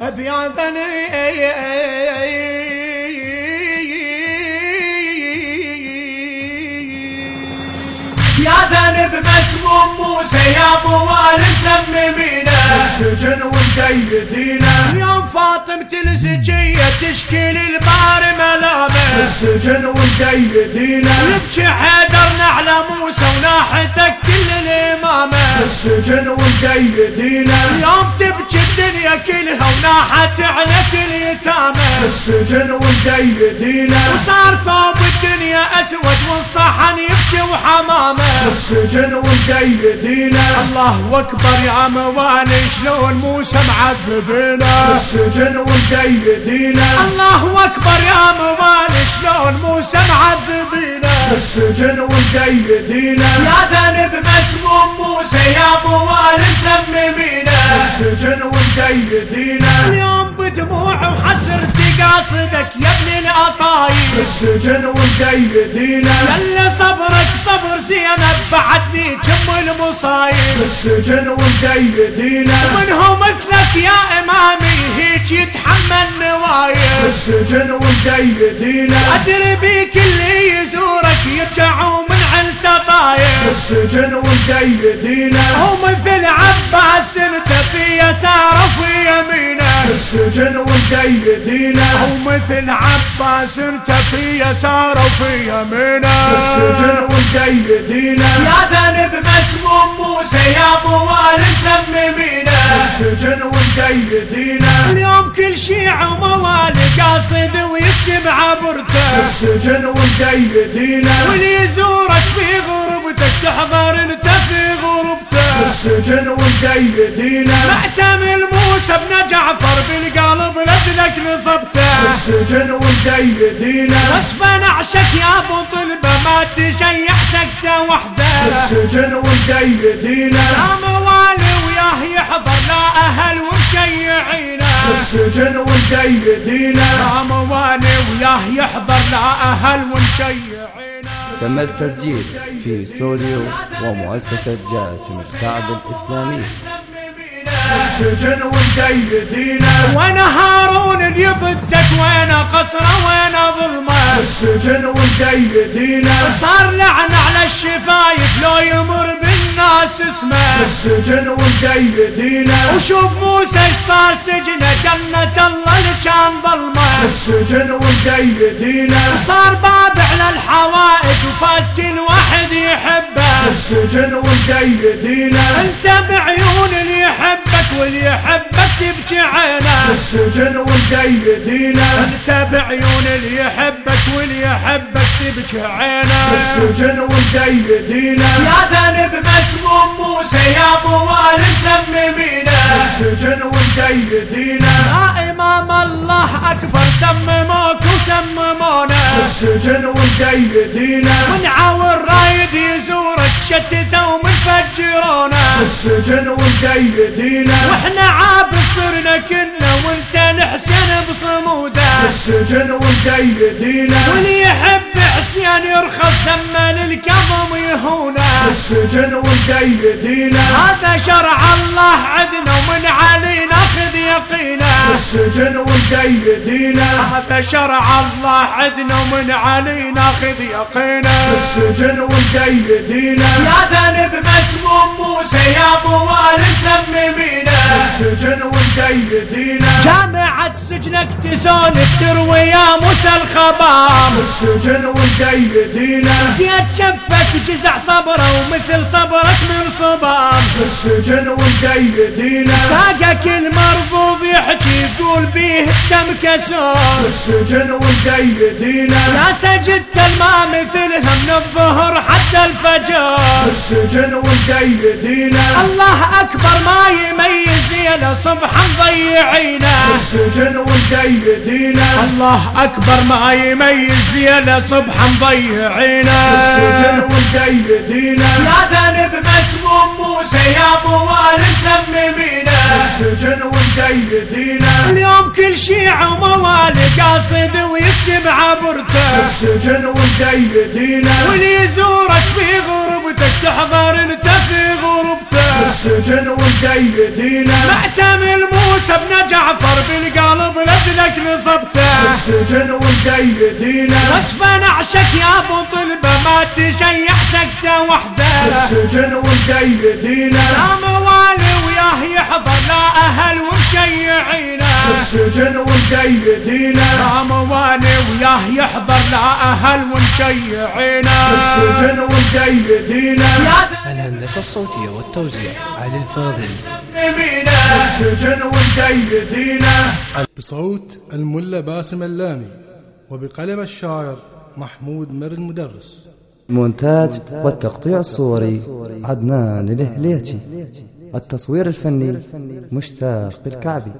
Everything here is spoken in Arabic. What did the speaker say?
أبيضني يا ذنب مسموم موسى يا موال سممينا السجن ومقيدينا اليوم فاطمة الزكية تشكي للبار ملامه السجن ومقيدينا يبكي حيدرنا على موسى وناحتك كل الإمامة السجن ومقيدينا اليوم تبكي كلها وناحت على كل يتامه السجن ومقيدينا وصار ثوب الدنيا أسود والصحن يبكي وحمامة. السجن ومقيدينا الله أكبر يا موالي شلون موسى معذبنا السجن ومقيدينا الله أكبر يا موالي شلون موسى معذبنا السجن ومقيدينا يا ذنب مسموم موسى يا موالي سممينا السجن ومقيدينا اليوم بدموع وحسرتي قاصدك يا ابن الأطايب. السجن ومقيدينا يلا صبرك صبر زينب بعد ذيك أم المصايب. السجن ومقيدينا منهم مثلك يا إمامي هيك يتحمل نوايب السجن ومقيدينا أدري بيك اللي يزورك يرجعوا من علته طايب السجن ومقيدينا هو السجن ومقيدينا هو مثل عباس انت في يسار وفي يمينه. السجن ومقيدينا يا ذنب مسموم موسى يا موال سممينا السجن ومقيدينا اليوم كل شيع وموالي قاصد ويسمع برته السجن ومقيدينا واللي يزورك في غربتك تحضر انت في غربته. السجن ومقيدينا معتمل موسى بن جعفر بالقلب لابنك نصبته. السجن ومقيدينا وصف نعشك يا أبو طلبة ما تشيع سكته وحده. السجن ومقيدينا لا موالي وياه يحضر لا أهل ومشيعينه السجن ومقيدينا لا موالي وياه يحضر لا أهل ومشيعينه تم التسجيل في استوديو ومؤسسة جاسم الكعب الإسلامي. السجن ومقيدينا وين هارون اللي ضدك وين قصره السجن ومقيدينا صار لعنة على الشفايف لو يمر بالناس اسمه. السجن ومقيدينا وشوف موسى إيش صار سجنه جنة الله اللي كان ظلمه. السجن ومقيدينا صار باب على الحوائج وفاز كل واحد يحبه. السجن ومقيدينا انت بعيون اللي يحبك واللي يحبك تبكي عينه السجن ومقيدينا انت بعيون اللي يحبك واللي يحبك تبكي عينه السجن ومقيدينا يا ذنب مسموم موسى يا موال سممينا السجن ومقيدينا امام الله اكبر سمموك وسممونا السجن ومقيدينا ونعاور رايد يزورك شتتوا ومنفجرونا. السجن ومقيدينا وإحنا عاب صرنا كنا وانت نحسن بصموده. السجن ومقيدينا واللي يحب حسين يرخص دمه للكظم يهونه السجن ومقيدينا هذا شرع الله عدنا ومن علي يقينا السجن ومقيدينا هذا شرع الله عدنا ومن علي ناخذ يقينا. السجن ومقيدينا يا ذنب مسموم موسى يا موال سممينا. السجن ومقيدينا جامعة سجنك تسولف تروي يا موسى الخبام. السجن ومقيدينا يا كفك جزع صبره ومثل صبرك من صبام. السجن ومقيدينا ساقك المرفوض يحكي يقول بيه كم كسور السجن ومقيدينا لا سجدت الماء مثلها من الظهر حتى الفجر. السجن ومقيدينا الله أكبر ما يميز ليلة صبحا ضيعينا السجن ومقيدينا الله أكبر ما يميز ليلة صبحا ضيعينا السجن ومقيدينا يا ذنب مسموم موسى يا موال سممينا السجن ومقيدينا اليوم كل شيعة وموالي قاصد ويسمع برته السجن ومقيدينا واللي يزورك في غربتك تحضر انت في غربته. السجن ومقيدينا معتمل موسى بن جعفر بالقلب لجلك نصبته السجن ومقيدينا وصفة نعشك يا ابو طلبة ما تشيع سكتة وحدة. السجن ومقيدينا لا موالي وياه يحضر لا أهل ومشيعينا السجن ومقيدينا لا موالي وياه يحضر لا أهل ومشيعينا السجن ومقيدينا الهندسة الصوتية والتوزيع علي الفاضل. السجن ومقيدينا بصوت الملا باسم اللامي وبقلم الشاعر محمود مر المدرس. مونتاج والتقطيع الصوري عدنان الهليتي. التصوير الفني مشتاق بالكعبي